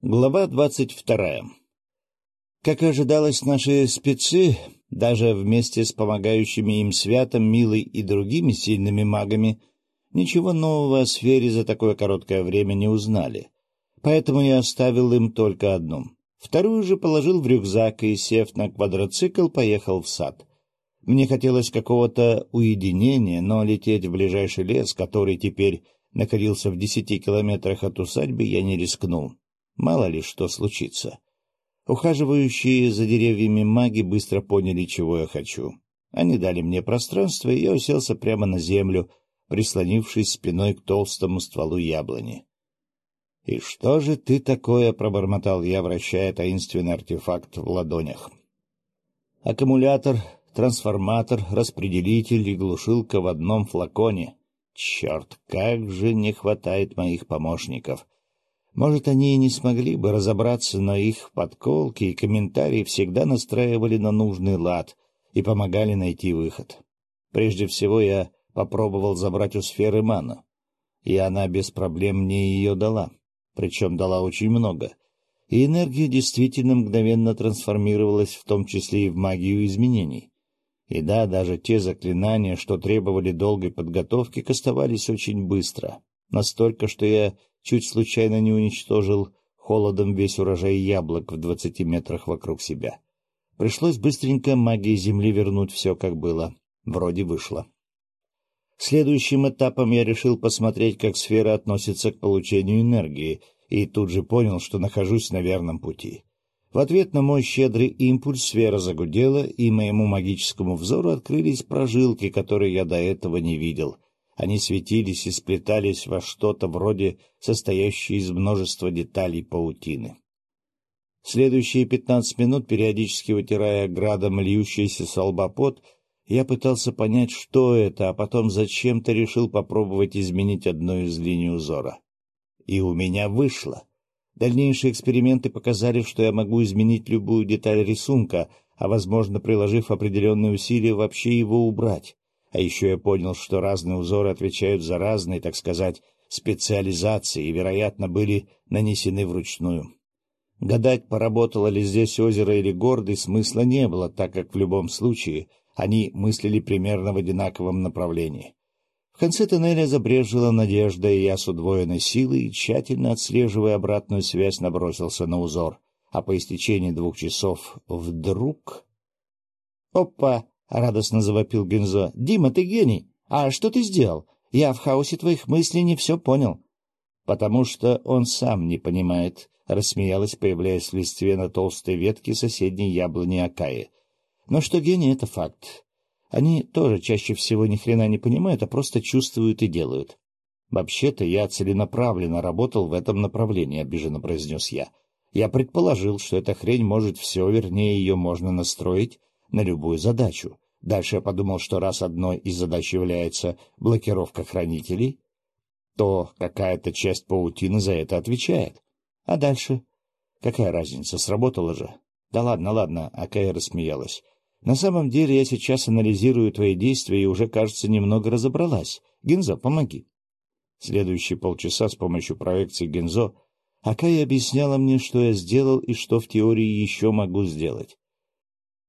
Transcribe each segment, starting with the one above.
Глава двадцать вторая. Как и ожидалось, наши спецы, даже вместе с помогающими им Святом, Милой и другими сильными магами, ничего нового о сфере за такое короткое время не узнали. Поэтому я оставил им только одну. Вторую же положил в рюкзак и, сев на квадроцикл, поехал в сад. Мне хотелось какого-то уединения, но лететь в ближайший лес, который теперь находился в десяти километрах от усадьбы, я не рискнул. Мало ли что случится. Ухаживающие за деревьями маги быстро поняли, чего я хочу. Они дали мне пространство, и я уселся прямо на землю, прислонившись спиной к толстому стволу яблони. — И что же ты такое? — пробормотал я, вращая таинственный артефакт в ладонях. Аккумулятор, трансформатор, распределитель и глушилка в одном флаконе. Черт, как же не хватает моих помощников! — может, они и не смогли бы разобраться, но их подколки и комментарии всегда настраивали на нужный лад и помогали найти выход. Прежде всего я попробовал забрать у сферы ману, и она без проблем мне ее дала, причем дала очень много, и энергия действительно мгновенно трансформировалась, в том числе и в магию изменений. И да, даже те заклинания, что требовали долгой подготовки, кастовались очень быстро, настолько, что я чуть случайно не уничтожил холодом весь урожай яблок в двадцати метрах вокруг себя. Пришлось быстренько магией земли вернуть все, как было. Вроде вышло. Следующим этапом я решил посмотреть, как сфера относится к получению энергии, и тут же понял, что нахожусь на верном пути. В ответ на мой щедрый импульс сфера загудела, и моему магическому взору открылись прожилки, которые я до этого не видел — они светились и сплетались во что-то вроде состоящей из множества деталей паутины. Следующие пятнадцать минут, периодически вытирая градом льющийся с лба пот, я пытался понять, что это, а потом зачем-то решил попробовать изменить одну из линий узора. И у меня вышло. Дальнейшие эксперименты показали, что я могу изменить любую деталь рисунка, а, возможно, приложив определенные усилия, вообще его убрать. А еще я понял, что разные узоры отвечают за разные, так сказать, специализации и, вероятно, были нанесены вручную. Гадать, поработало ли здесь озеро или гордый, смысла не было, так как в любом случае они мыслили примерно в одинаковом направлении. В конце тоннеля забрежила надежда, и я с удвоенной силой, тщательно отслеживая обратную связь, набросился на узор. А по истечении двух часов вдруг... Опа! — радостно завопил Гензо. — Дима, ты гений! А что ты сделал? Я в хаосе твоих мыслей не все понял. — Потому что он сам не понимает, — рассмеялась, появляясь в листве на толстой ветке соседней яблони Акаи. — Но что гений — это факт. Они тоже чаще всего ни хрена не понимают, а просто чувствуют и делают. — Вообще-то я целенаправленно работал в этом направлении, — обиженно произнес я. Я предположил, что эта хрень может все, вернее, ее можно настроить на любую задачу. Дальше я подумал, что раз одной из задач является блокировка хранителей, то какая-то часть паутины за это отвечает. А дальше? Какая разница, сработало же. Да ладно, ладно, Акая рассмеялась. На самом деле я сейчас анализирую твои действия и уже, кажется, немного разобралась. Гензо, помоги. Следующие полчаса с помощью проекции Гензо Акая объясняла мне, что я сделал и что в теории еще могу сделать. —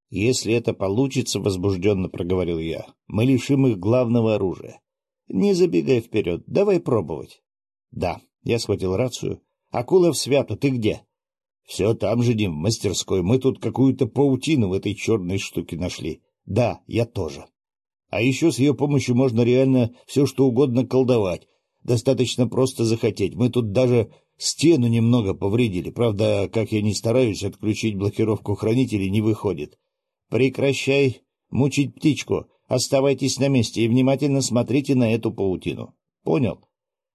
Если это получится, — возбужденно проговорил я, — мы лишим их главного оружия. Не забегай вперед, давай пробовать. — Да, — я схватил рацию. — Акулов Свято, ты где? — Все там же, Дим, в мастерской. Мы тут какую-то паутину в этой черной штуке нашли. — Да, я тоже. А еще с ее помощью можно реально все что угодно колдовать. Достаточно просто захотеть. Мы тут даже стену немного повредили. Правда, как я не стараюсь, отключить блокировку хранителей не выходит. Прекращай мучить птичку. Оставайтесь на месте и внимательно смотрите на эту паутину. Понял?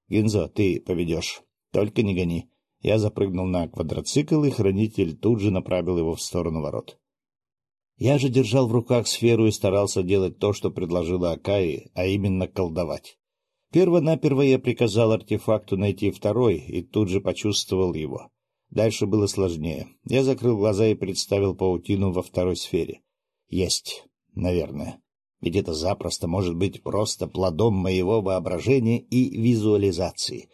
Гинзо, ты поведешь. Только не гони. Я запрыгнул на квадроцикл, и хранитель тут же направил его в сторону ворот. Я же держал в руках сферу и старался делать то, что предложила Акаи, а именно колдовать. Перво-наперво я приказал артефакту найти второй и тут же почувствовал его. Дальше было сложнее. Я закрыл глаза и представил паутину во второй сфере. Есть, наверное. Ведь это запросто может быть просто плодом моего воображения и визуализации.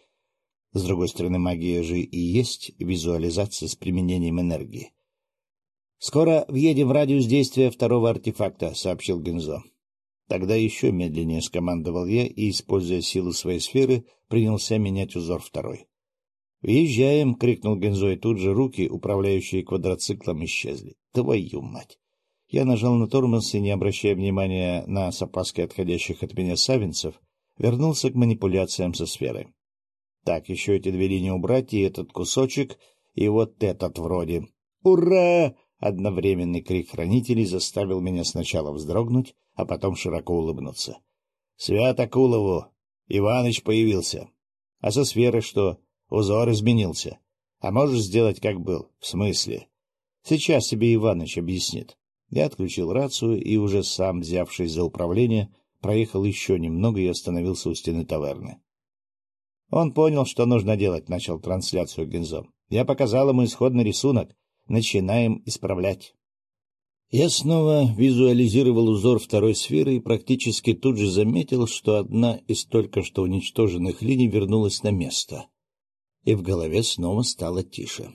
С другой стороны, магия же и есть визуализация с применением энергии. «Скоро въедем в радиус действия второго артефакта», — сообщил Гензо. Тогда еще медленнее скомандовал я и, используя силу своей сферы, принялся менять узор второй. «Въезжаем!» — крикнул Гензо, и тут же руки, управляющие квадроциклом, исчезли. «Твою мать!» Я нажал на тормоз и, не обращая внимания на с опаской отходящих от меня савинцев, вернулся к манипуляциям со сферой. Так, еще эти две линии убрать, и этот кусочек, и вот этот вроде. «Ура!» Одновременный крик хранителей заставил меня сначала вздрогнуть, а потом широко улыбнуться. — Свят Акулову! Иваныч появился. — А со сферы что? Узор изменился. А можешь сделать, как был? В смысле? Сейчас тебе Иваныч объяснит. Я отключил рацию и, уже сам взявшись за управление, проехал еще немного и остановился у стены таверны. Он понял, что нужно делать, начал трансляцию Гензо. Я показал ему исходный рисунок, начинаем исправлять. Я снова визуализировал узор второй сферы и практически тут же заметил, что одна из только что уничтоженных линий вернулась на место. И в голове снова стало тише.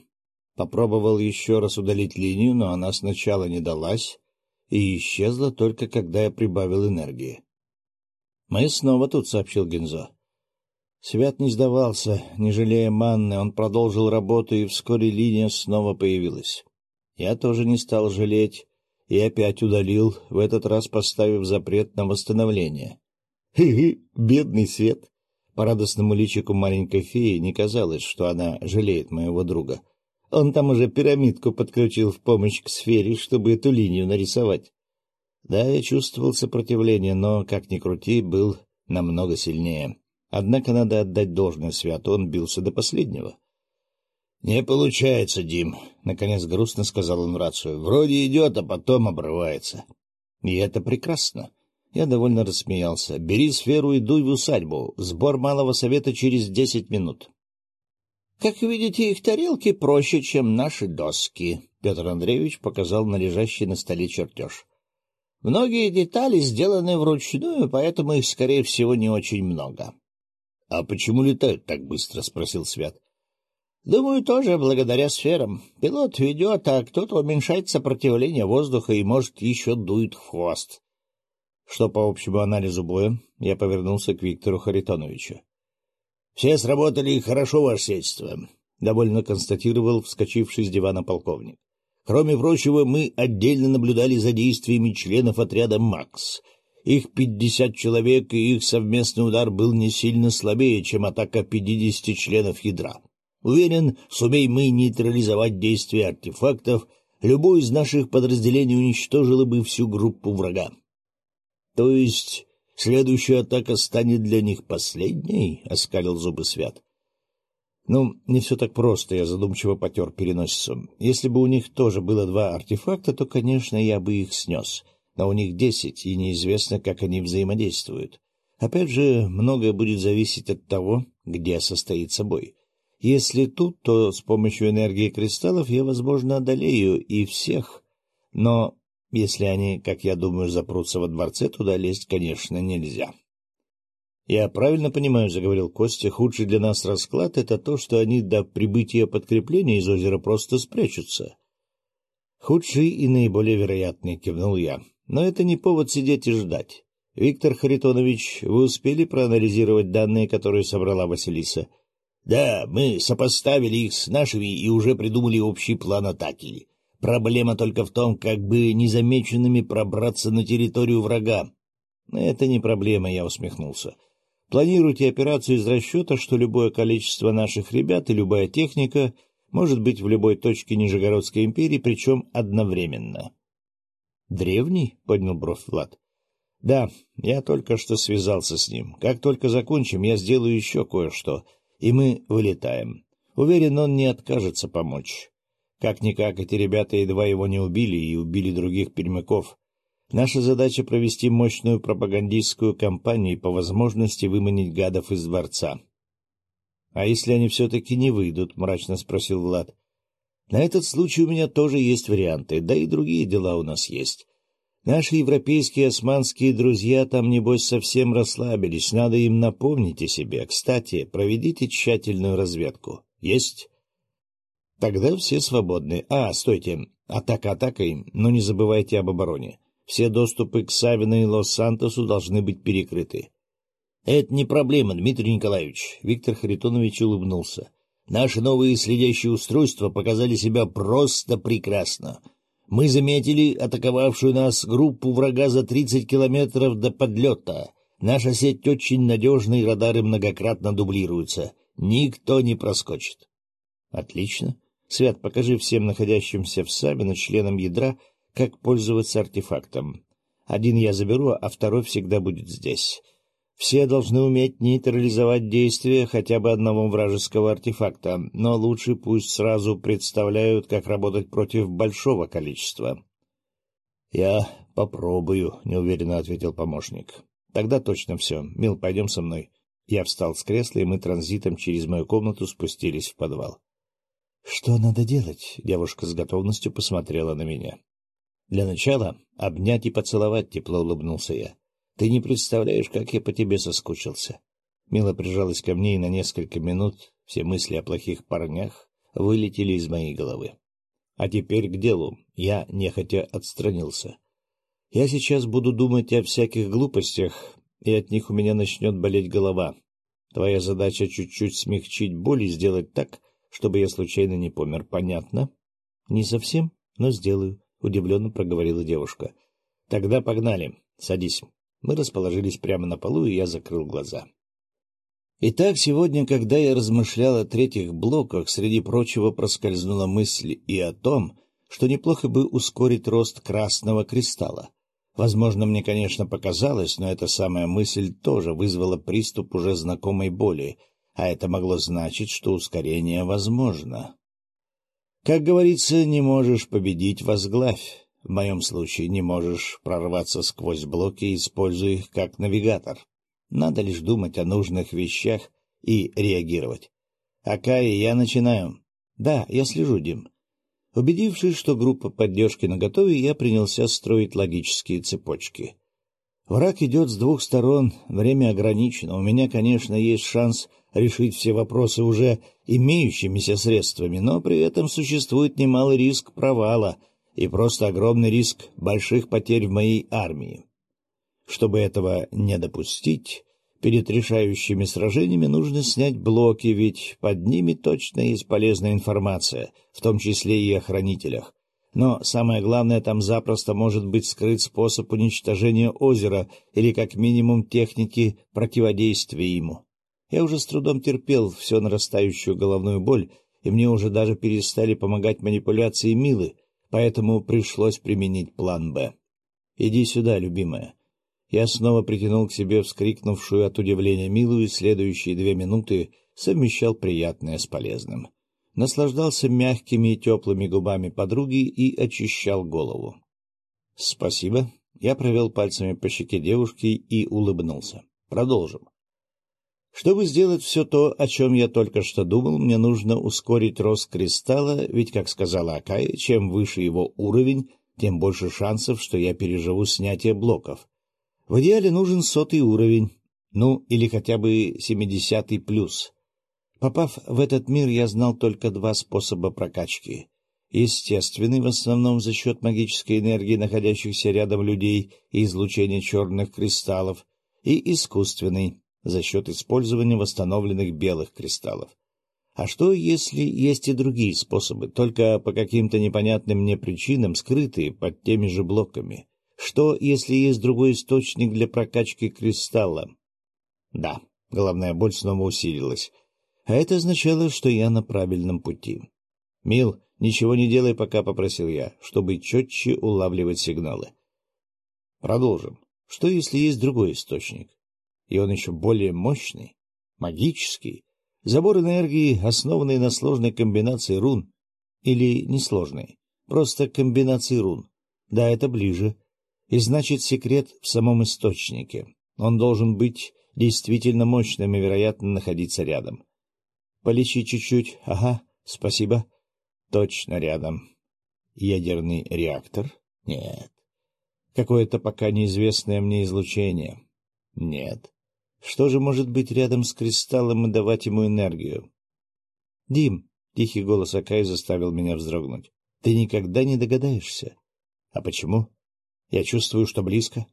Попробовал еще раз удалить линию, но она сначала не далась и исчезла только когда я прибавил энергии. — Мы снова тут, — сообщил Гензо. Свят не сдавался, не жалея манны, он продолжил работу, и вскоре линия снова появилась. Я тоже не стал жалеть и опять удалил, в этот раз поставив запрет на восстановление. Хи-хи, бедный Свет! По радостному личику маленькой феи не казалось, что она жалеет моего друга. Он там уже пирамидку подключил в помощь к сфере, чтобы эту линию нарисовать. Да, я чувствовал сопротивление, но, как ни крути, был намного сильнее. Однако надо отдать должное Святу, он бился до последнего. — Не получается, Дим, — наконец грустно сказал он в рацию. — Вроде идет, а потом обрывается. И это прекрасно. Я довольно рассмеялся. Бери сферу и дуй в усадьбу. Сбор малого совета через десять минут. — Как видите, их тарелки проще, чем наши доски, — Петр Андреевич показал на лежащий на столе чертеж. — Многие детали сделаны вручную, поэтому их, скорее всего, не очень много. — А почему летают так быстро? — спросил Свят. — Думаю, тоже благодаря сферам. Пилот ведет, а кто-то уменьшает сопротивление воздуха и, может, еще дует хвост. Что по общему анализу боя, я повернулся к Виктору Харитоновичу. — Все сработали хорошо, ваше сельство, — довольно констатировал вскочивший с дивана полковник. Кроме прочего, мы отдельно наблюдали за действиями членов отряда «Макс», их пятьдесят человек, и их совместный удар был не сильно слабее, чем атака пятидесяти членов ядра. Уверен, сумей мы нейтрализовать действия артефактов, любой из наших подразделений уничтожило бы всю группу врага. То есть следующая атака станет для них последней? — оскалил зубы Свят. Ну, не все так просто, я задумчиво потер переносицу. Если бы у них тоже было два артефакта, то, конечно, я бы их снес — но у них десять, и неизвестно, как они взаимодействуют. Опять же, многое будет зависеть от того, где состоится бой. Если тут, то с помощью энергии кристаллов я, возможно, одолею и всех. Но если они, как я думаю, запрутся во дворце, туда лезть, конечно, нельзя. — Я правильно понимаю, — заговорил Костя, — худший для нас расклад — это то, что они до прибытия подкрепления из озера просто спрячутся. — Худший и наиболее вероятный, — кивнул я. Но это не повод сидеть и ждать. Виктор Харитонович, вы успели проанализировать данные, которые собрала Василиса? — Да, мы сопоставили их с нашими и уже придумали общий план атаки. Проблема только в том, как бы незамеченными пробраться на территорию врага. — Это не проблема, — я усмехнулся. — Планируйте операцию из расчета, что любое количество наших ребят и любая техника может быть в любой точке Нижегородской империи, причем одновременно. «Древний?» — поднял бровь Влад. «Да, я только что связался с ним. Как только закончим, я сделаю еще кое-что, и мы вылетаем. Уверен, он не откажется помочь. Как-никак эти ребята едва его не убили и убили других пермяков. Наша задача — провести мощную пропагандистскую кампанию и по возможности выманить гадов из дворца». «А если они все-таки не выйдут?» — мрачно спросил Влад. На этот случай у меня тоже есть варианты, да и другие дела у нас есть. Наши европейские османские друзья там, небось, совсем расслабились. Надо им напомнить о себе. Кстати, проведите тщательную разведку. Есть? Тогда все свободны. А, стойте. Атака атакой, но не забывайте об обороне. Все доступы к Савино и Лос-Сантосу должны быть перекрыты. — Это не проблема, Дмитрий Николаевич. Виктор Харитонович улыбнулся. — Наши новые следящие устройства показали себя просто прекрасно. — мы заметили атаковавшую нас группу врага за 30 километров до подлета. Наша сеть очень надежная, и радары многократно дублируются. Никто не проскочит. — Отлично. Свят, покажи всем находящимся в Сабино членам ядра, как пользоваться артефактом. Один я заберу, а второй всегда будет здесь. Все должны уметь нейтрализовать действие хотя бы одного вражеского артефакта, но лучше пусть сразу представляют, как работать против большого количества. — Я попробую, — неуверенно ответил помощник. — Тогда точно все. Мил, пойдем со мной. Я встал с кресла, и мы транзитом через мою комнату спустились в подвал. — Что надо делать? — девушка с готовностью посмотрела на меня. — Для начала обнять и поцеловать, — тепло улыбнулся я. Ты не представляешь, как я по тебе соскучился. Мила прижалась ко мне, и на несколько минут все мысли о плохих парнях вылетели из моей головы. А теперь к делу. Я нехотя отстранился. Я сейчас буду думать о всяких глупостях, и от них у меня начнет болеть голова. Твоя задача чуть-чуть смягчить боль и сделать так, чтобы я случайно не помер. Понятно? — Не совсем, но сделаю, — удивленно проговорила девушка. — Тогда погнали. Садись. Мы расположились прямо на полу, и я закрыл глаза. Итак, сегодня, когда я размышлял о третьих блоках, среди прочего проскользнула мысль и о том, что неплохо бы ускорить рост красного кристалла. Возможно, мне, конечно, показалось, но эта самая мысль тоже вызвала приступ уже знакомой боли, а это могло значить, что ускорение возможно. Как говорится, не можешь победить — возглавь. В моем случае не можешь прорваться сквозь блоки, используя их как навигатор. Надо лишь думать о нужных вещах и реагировать. Акая, я начинаю. Да, я слежу, Дим. Убедившись, что группа поддержки наготове, я принялся строить логические цепочки. Враг идет с двух сторон, время ограничено. У меня, конечно, есть шанс решить все вопросы уже имеющимися средствами, но при этом существует немалый риск провала — и просто огромный риск больших потерь в моей армии. Чтобы этого не допустить, перед решающими сражениями нужно снять блоки, ведь под ними точно есть полезная информация, в том числе и о хранителях. Но самое главное, там запросто может быть скрыт способ уничтожения озера или как минимум техники противодействия ему. Я уже с трудом терпел всю нарастающую головную боль, и мне уже даже перестали помогать манипуляции Милы, поэтому пришлось применить план «Б». «Иди сюда, любимая». Я снова притянул к себе вскрикнувшую от удивления Милу и следующие две минуты совмещал приятное с полезным. Наслаждался мягкими и теплыми губами подруги и очищал голову. — Спасибо. Я провел пальцами по щеке девушки и улыбнулся. Продолжим. Чтобы сделать все то, о чем я только что думал, мне нужно ускорить рост кристалла, ведь, как сказала Акая, чем выше его уровень, тем больше шансов, что я переживу снятие блоков. В идеале нужен сотый уровень, ну, или хотя бы семидесятый плюс. Попав в этот мир, я знал только два способа прокачки. Естественный, в основном за счет магической энергии находящихся рядом людей и излучения черных кристаллов, и искусственный, за счет использования восстановленных белых кристаллов. А что, если есть и другие способы, только по каким-то непонятным мне причинам скрытые под теми же блоками? Что, если есть другой источник для прокачки кристалла? Да, головная боль снова усилилась. А это означало, что я на правильном пути. «Мил, ничего не делай пока», — попросил я, чтобы четче улавливать сигналы. Продолжим. Что, если есть другой источник? и он еще более мощный, магический. Забор энергии, основанный на сложной комбинации рун. Или несложной, просто комбинации рун. Да, это ближе. И значит, секрет в самом источнике. Он должен быть действительно мощным и, вероятно, находиться рядом. Полечи чуть-чуть. Ага, спасибо. Точно рядом. Ядерный реактор? Нет. Какое-то пока неизвестное мне излучение. Нет. Что же может быть рядом с кристаллом и давать ему энергию? — Дим, — тихий голос Акай заставил меня вздрогнуть, — ты никогда не догадаешься. — А почему? Я чувствую, что близко.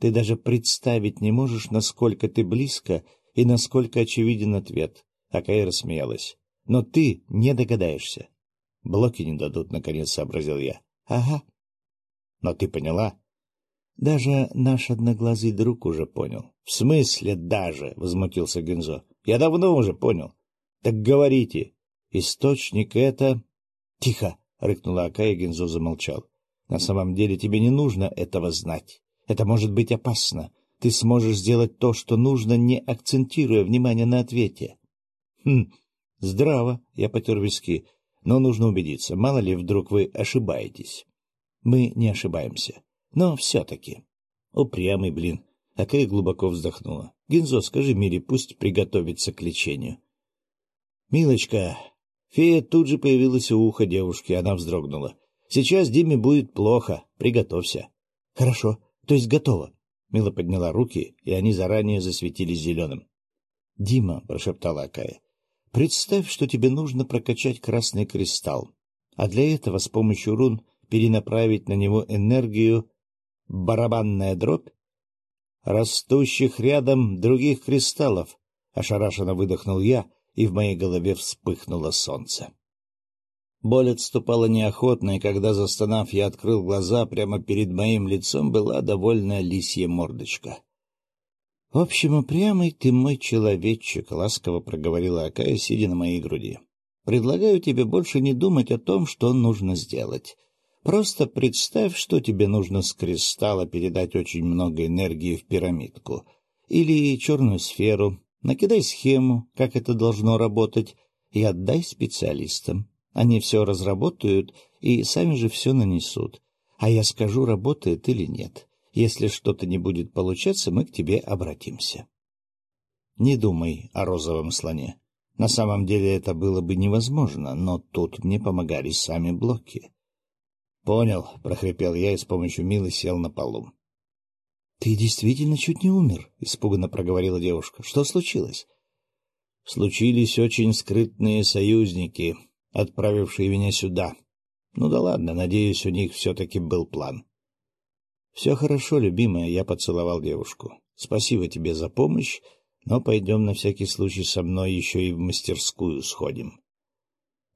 Ты даже представить не можешь, насколько ты близко и насколько очевиден ответ. Акай рассмеялась. — Но ты не догадаешься. — Блоки не дадут, — наконец сообразил я. — Ага. — Но ты поняла? — Даже наш одноглазый друг уже понял. — В смысле даже? — возмутился Гензо. — Я давно уже понял. — Так говорите. Источник это... — Тихо! — рыкнула Ака, и Гензо замолчал. — На самом деле тебе не нужно этого знать. Это может быть опасно. Ты сможешь сделать то, что нужно, не акцентируя внимание на ответе. — Хм, здраво, — я потер виски. Но нужно убедиться, мало ли вдруг вы ошибаетесь. Мы не ошибаемся. Но все-таки. Упрямый, блин. Акая глубоко вздохнула. Гинзо, скажи Мире, пусть приготовится к лечению. Милочка. Фея тут же появилась у уха девушки, она вздрогнула. Сейчас Диме будет плохо, приготовься. Хорошо, то есть готово. Мила подняла руки, и они заранее засветились зеленым. — Дима, — прошептала Акая, Представь, что тебе нужно прокачать красный кристалл, а для этого с помощью рун перенаправить на него энергию барабанная дробь растущих рядом других кристаллов. Ошарашенно выдохнул я, и в моей голове вспыхнуло солнце. Боль отступала неохотно, и когда, застонав, я открыл глаза, прямо перед моим лицом была довольная лисья мордочка. — В общем, упрямый ты мой человечек, — ласково проговорила Акая, сидя на моей груди. — Предлагаю тебе больше не думать о том, что нужно сделать. Просто представь, что тебе нужно с кристалла передать очень много энергии в пирамидку или черную сферу, накидай схему, как это должно работать, и отдай специалистам. Они все разработают и сами же все нанесут. А я скажу, работает или нет. — если что-то не будет получаться, мы к тебе обратимся. Не думай о розовом слоне. На самом деле это было бы невозможно, но тут мне помогали сами блоки. — Понял, — прохрипел я и с помощью Милы сел на полу. — Ты действительно чуть не умер, — испуганно проговорила девушка. — Что случилось? — Случились очень скрытные союзники, отправившие меня сюда. Ну да ладно, надеюсь, у них все-таки был план. — Все хорошо, любимая, — я поцеловал девушку. — Спасибо тебе за помощь, но пойдем на всякий случай со мной еще и в мастерскую сходим.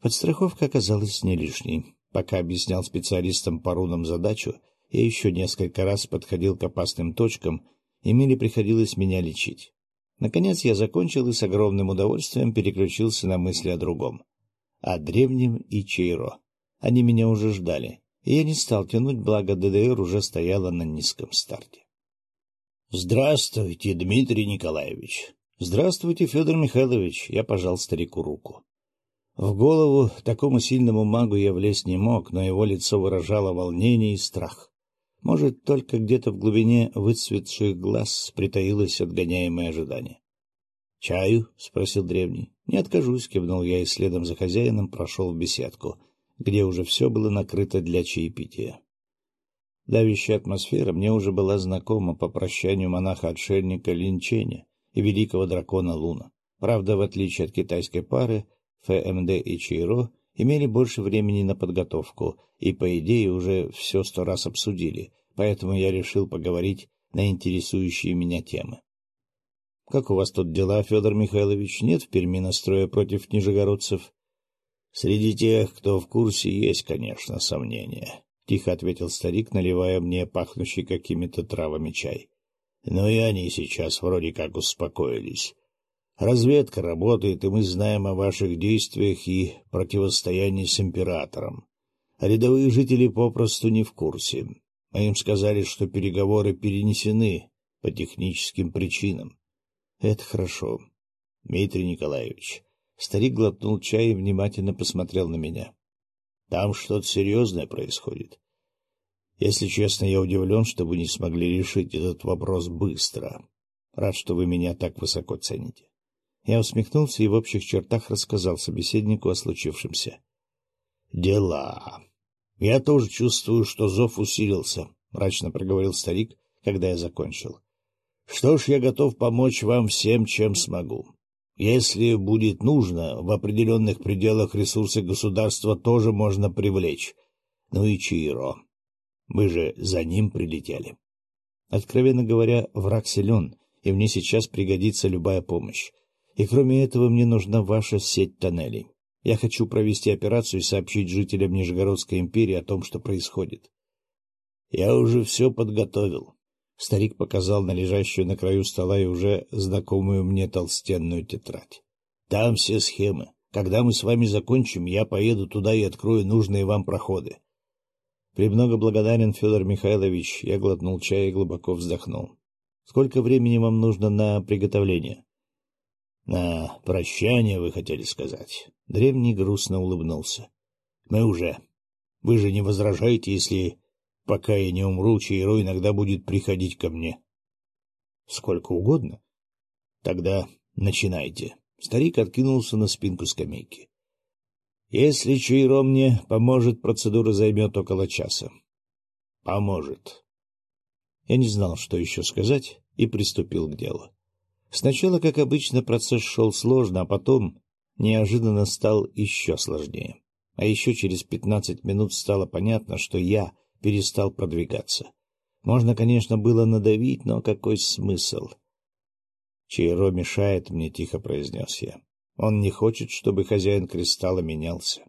Подстраховка оказалась не лишней. Пока объяснял специалистам по рунам задачу, я еще несколько раз подходил к опасным точкам, и Миле приходилось меня лечить. Наконец я закончил и с огромным удовольствием переключился на мысли о другом. О древнем и Чейро. Они меня уже ждали и я не стал тянуть, благо ДДР уже стояла на низком старте. — Здравствуйте, Дмитрий Николаевич. — Здравствуйте, Федор Михайлович. Я пожал старику руку. В голову такому сильному магу я влезть не мог, но его лицо выражало волнение и страх. Может, только где-то в глубине выцветших глаз притаилось отгоняемое ожидание. — Чаю? — спросил древний. — Не откажусь, — кивнул я и следом за хозяином прошел в беседку — где уже все было накрыто для чаепития. Давящая атмосфера мне уже была знакома по прощанию монаха-отшельника Линченя и великого дракона Луна. Правда, в отличие от китайской пары, ФМД и Чейро имели больше времени на подготовку и, по идее, уже все сто раз обсудили, поэтому я решил поговорить на интересующие меня темы. — Как у вас тут дела, Федор Михайлович? Нет в Перми настроя против нижегородцев? Среди тех, кто в курсе, есть, конечно, сомнения, — тихо ответил старик, наливая мне пахнущий какими-то травами чай. Но и они сейчас вроде как успокоились. Разведка работает, и мы знаем о ваших действиях и противостоянии с императором. А рядовые жители попросту не в курсе. Мы им сказали, что переговоры перенесены по техническим причинам. Это хорошо. Дмитрий Николаевич, Старик глотнул чай и внимательно посмотрел на меня. — Там что-то серьезное происходит. Если честно, я удивлен, что вы не смогли решить этот вопрос быстро. Рад, что вы меня так высоко цените. Я усмехнулся и в общих чертах рассказал собеседнику о случившемся. — Дела. Я тоже чувствую, что зов усилился. мрачно проговорил старик, когда я закончил. — Что ж, я готов помочь вам всем, чем смогу. Если будет нужно, в определенных пределах ресурсы государства тоже можно привлечь. Ну и Чиро. Вы же за ним прилетели. Откровенно говоря, враг силен, и мне сейчас пригодится любая помощь. И кроме этого мне нужна ваша сеть тоннелей. Я хочу провести операцию и сообщить жителям Нижегородской империи о том, что происходит. Я уже все подготовил. Старик показал на лежащую на краю стола и уже знакомую мне толстенную тетрадь. Там все схемы. Когда мы с вами закончим, я поеду туда и открою нужные вам проходы. Премного благодарен, Федор Михайлович. Я глотнул чай и глубоко вздохнул. Сколько времени вам нужно на приготовление? — На прощание, вы хотели сказать. Древний грустно улыбнулся. — Мы уже. Вы же не возражаете, если, пока я не умру, Чаиро иногда будет приходить ко мне? — Сколько угодно. — Тогда начинайте. Старик откинулся на спинку скамейки. — Если Чаиро мне поможет, процедура займет около часа. — Поможет. Я не знал, что еще сказать, и приступил к делу. Сначала, как обычно, процесс шел сложно, а потом неожиданно стал еще сложнее. А еще через пятнадцать минут стало понятно, что я перестал продвигаться. Можно, конечно, было надавить, но какой смысл? — Чейро мешает мне, — тихо произнес я. Он не хочет, чтобы хозяин кристалла менялся.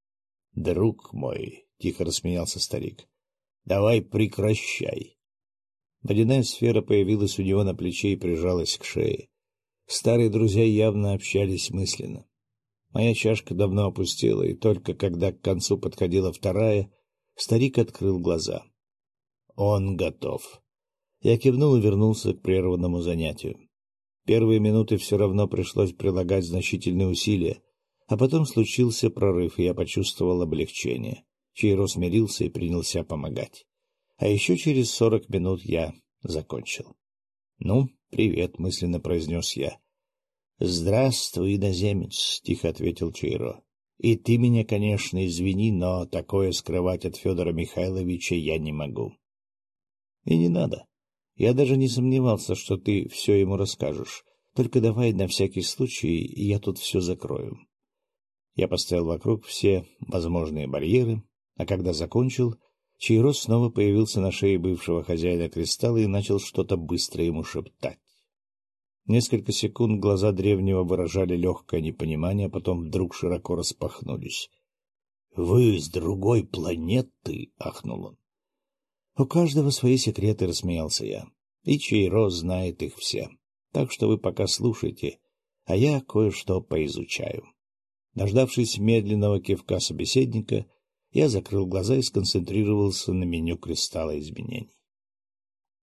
— Друг мой, — тихо рассмеялся старик, — давай прекращай. Водяная сфера появилась у него на плече и прижалась к шее. Старые друзья явно общались мысленно. Моя чашка давно опустела, и только когда к концу подходила вторая, старик открыл глаза. Он готов. Я кивнул и вернулся к прерванному занятию. Первые минуты все равно пришлось прилагать значительные усилия, а потом случился прорыв, и я почувствовал облегчение. Чейро смирился и принялся помогать. А еще через сорок минут я закончил. — Ну, привет, — мысленно произнес я. — Здравствуй, иноземец, — тихо ответил Чейро. — И ты меня, конечно, извини, но такое скрывать от Федора Михайловича я не могу. — И не надо. Я даже не сомневался, что ты все ему расскажешь. Только давай на всякий случай, я тут все закрою. Я поставил вокруг все возможные барьеры, а когда закончил, Чейрос снова появился на шее бывшего хозяина кристалла и начал что-то быстро ему шептать. Несколько секунд глаза древнего выражали легкое непонимание, потом вдруг широко распахнулись. — Вы с другой планеты? — ахнул он. — У каждого свои секреты, — рассмеялся я. — И Чейро знает их все. Так что вы пока слушайте, а я кое-что поизучаю. Дождавшись медленного кивка собеседника, — я закрыл глаза и сконцентрировался на меню кристалла изменений.